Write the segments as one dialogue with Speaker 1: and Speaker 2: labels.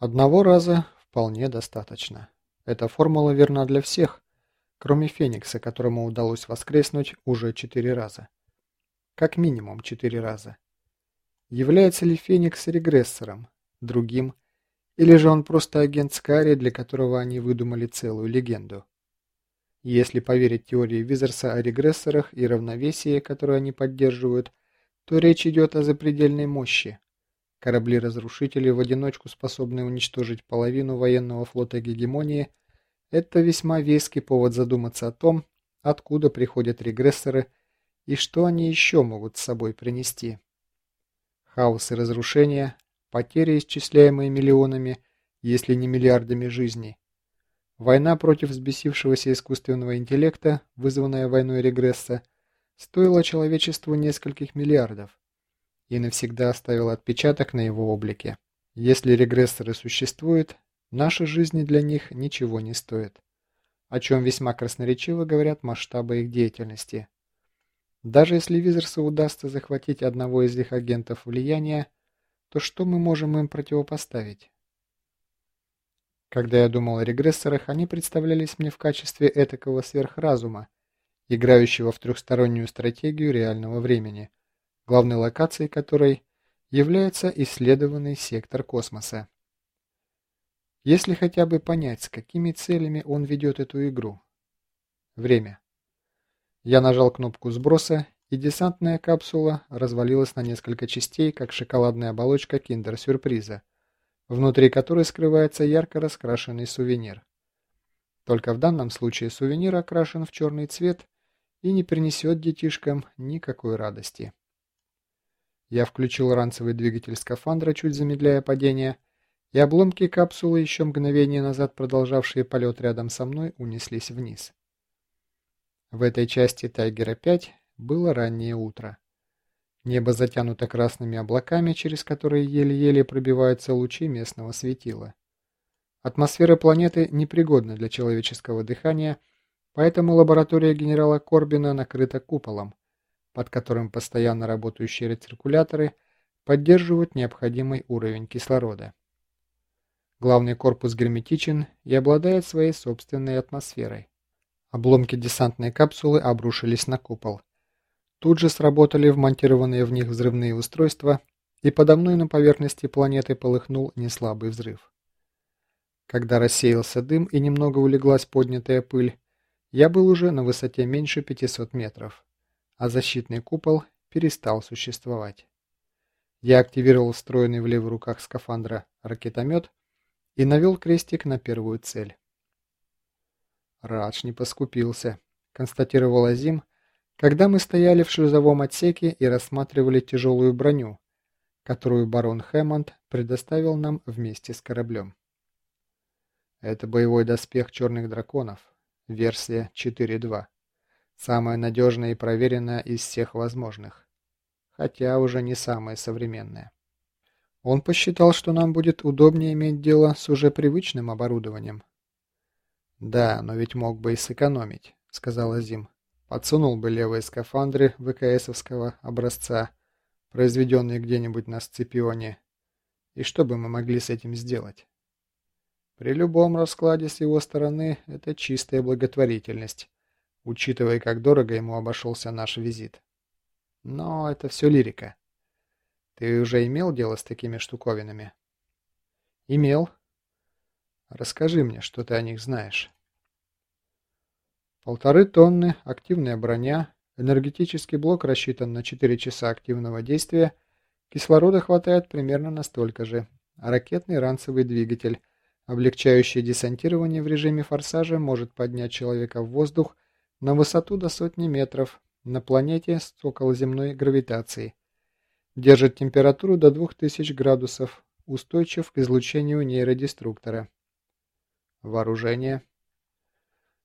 Speaker 1: Одного раза вполне достаточно. Эта формула верна для всех, кроме Феникса, которому удалось воскреснуть уже четыре раза. Как минимум четыре раза. Является ли Феникс регрессором, другим, или же он просто агент Скари, для которого они выдумали целую легенду? Если поверить теории Визерса о регрессорах и равновесии, которое они поддерживают, то речь идет о запредельной мощи, Корабли-разрушители, в одиночку способные уничтожить половину военного флота гегемонии, это весьма веский повод задуматься о том, откуда приходят регрессоры и что они еще могут с собой принести. Хаос и разрушение, потери, исчисляемые миллионами, если не миллиардами жизней. Война против взбесившегося искусственного интеллекта, вызванная войной регресса, стоила человечеству нескольких миллиардов и навсегда оставил отпечаток на его облике. Если регрессоры существуют, наши жизни для них ничего не стоят, о чем весьма красноречиво говорят масштабы их деятельности. Даже если Визерсу удастся захватить одного из их агентов влияния, то что мы можем им противопоставить? Когда я думал о регрессорах, они представлялись мне в качестве этакого сверхразума, играющего в трехстороннюю стратегию реального времени – главной локацией которой является исследованный сектор космоса. Если хотя бы понять, с какими целями он ведет эту игру. Время. Я нажал кнопку сброса, и десантная капсула развалилась на несколько частей, как шоколадная оболочка киндер-сюрприза, внутри которой скрывается ярко раскрашенный сувенир. Только в данном случае сувенир окрашен в черный цвет и не принесет детишкам никакой радости. Я включил ранцевый двигатель скафандра, чуть замедляя падение, и обломки капсулы, еще мгновение назад продолжавшие полет рядом со мной, унеслись вниз. В этой части Тайгера-5 было раннее утро. Небо затянуто красными облаками, через которые еле-еле пробиваются лучи местного светила. Атмосфера планеты непригодна для человеческого дыхания, поэтому лаборатория генерала Корбина накрыта куполом, под которым постоянно работающие рециркуляторы поддерживают необходимый уровень кислорода. Главный корпус герметичен и обладает своей собственной атмосферой. Обломки десантной капсулы обрушились на купол. Тут же сработали вмонтированные в них взрывные устройства, и подо мной на поверхности планеты полыхнул неслабый взрыв. Когда рассеялся дым и немного улеглась поднятая пыль, я был уже на высоте меньше 500 метров а защитный купол перестал существовать. Я активировал встроенный в левых руках скафандра ракетомет и навел крестик на первую цель. Радж не поскупился, констатировал Азим, когда мы стояли в шлюзовом отсеке и рассматривали тяжелую броню, которую барон Хэммонд предоставил нам вместе с кораблем. Это боевой доспех черных драконов, версия 4.2. Самая надежная и проверенная из всех возможных. Хотя уже не самая современная. Он посчитал, что нам будет удобнее иметь дело с уже привычным оборудованием. «Да, но ведь мог бы и сэкономить», — сказал Азим. «Подсунул бы левые скафандры ВКСовского образца, произведенные где-нибудь на Сципионе. И что бы мы могли с этим сделать?» При любом раскладе с его стороны это чистая благотворительность учитывая, как дорого ему обошелся наш визит. Но это все лирика. Ты уже имел дело с такими штуковинами? Имел. Расскажи мне, что ты о них знаешь. Полторы тонны, активная броня, энергетический блок рассчитан на 4 часа активного действия, кислорода хватает примерно на столько же, а ракетный ранцевый двигатель, облегчающий десантирование в режиме форсажа, может поднять человека в воздух на высоту до сотни метров, на планете с околоземной гравитацией. Держит температуру до 2000 градусов, устойчив к излучению нейродеструктора. Вооружение.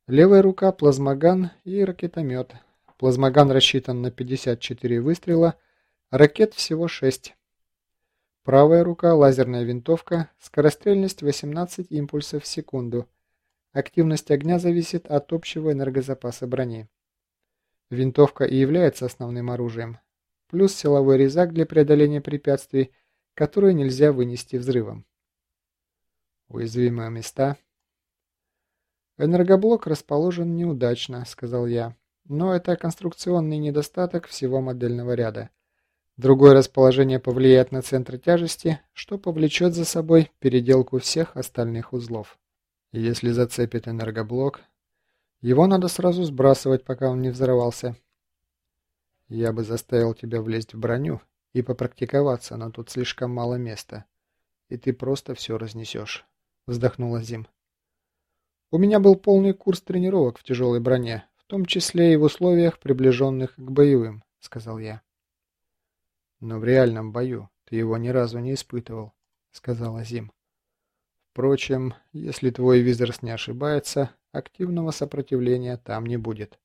Speaker 1: Левая рука плазмоган и ракетомет. Плазмоган рассчитан на 54 выстрела, ракет всего 6. Правая рука лазерная винтовка, скорострельность 18 импульсов в секунду – Активность огня зависит от общего энергозапаса брони. Винтовка и является основным оружием, плюс силовой резак для преодоления препятствий, которые нельзя вынести взрывом. Уязвимые места. Энергоблок расположен неудачно, сказал я. Но это конструкционный недостаток всего модельного ряда. Другое расположение повлияет на центр тяжести, что повлечет за собой переделку всех остальных узлов. Если зацепит энергоблок, его надо сразу сбрасывать, пока он не взорвался. Я бы заставил тебя влезть в броню и попрактиковаться, но тут слишком мало места, и ты просто все разнесешь», — вздохнула Зим. «У меня был полный курс тренировок в тяжелой броне, в том числе и в условиях, приближенных к боевым», — сказал я. «Но в реальном бою ты его ни разу не испытывал», — сказала Зим. «Впрочем, если твой Визерс не ошибается, активного сопротивления там не будет».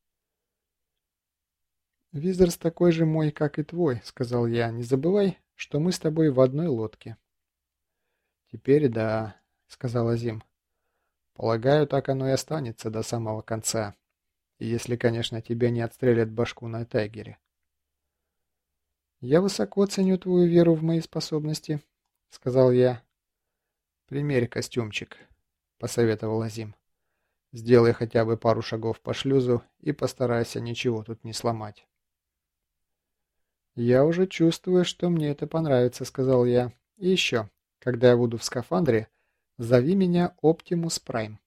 Speaker 1: «Визерс такой же мой, как и твой», — сказал я. «Не забывай, что мы с тобой в одной лодке». «Теперь да», — сказала Зим. «Полагаю, так оно и останется до самого конца. Если, конечно, тебя не отстрелят башку на Тайгере». «Я высоко ценю твою веру в мои способности», — сказал я. «Примерь костюмчик», — посоветовала Зим. «Сделай хотя бы пару шагов по шлюзу и постарайся ничего тут не сломать». «Я уже чувствую, что мне это понравится», — сказал я. «И еще, когда я буду в скафандре, зови меня Оптимус Прайм».